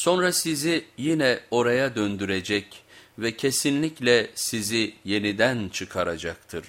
Sonra sizi yine oraya döndürecek ve kesinlikle sizi yeniden çıkaracaktır.